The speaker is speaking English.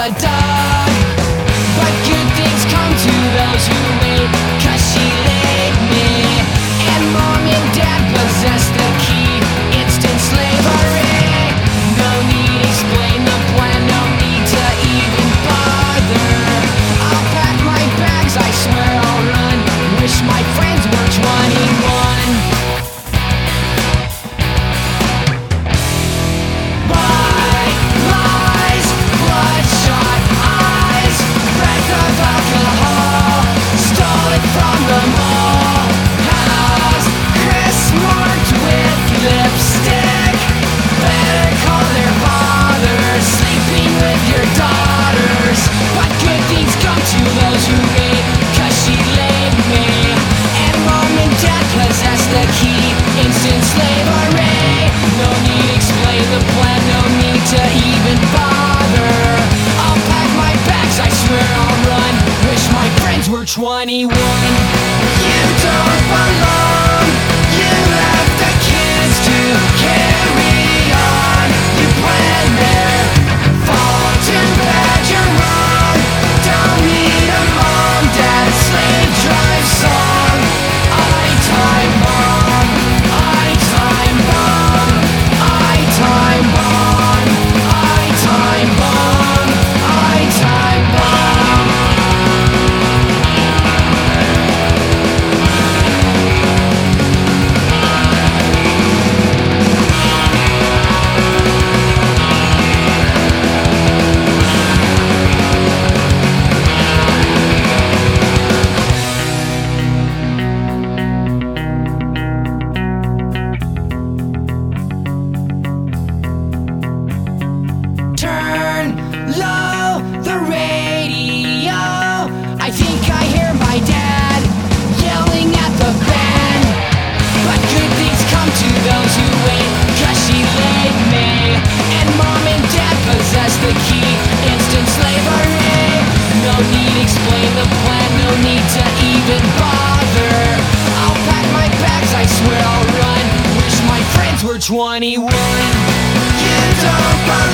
I die. 21. You don't belong. 21. You don't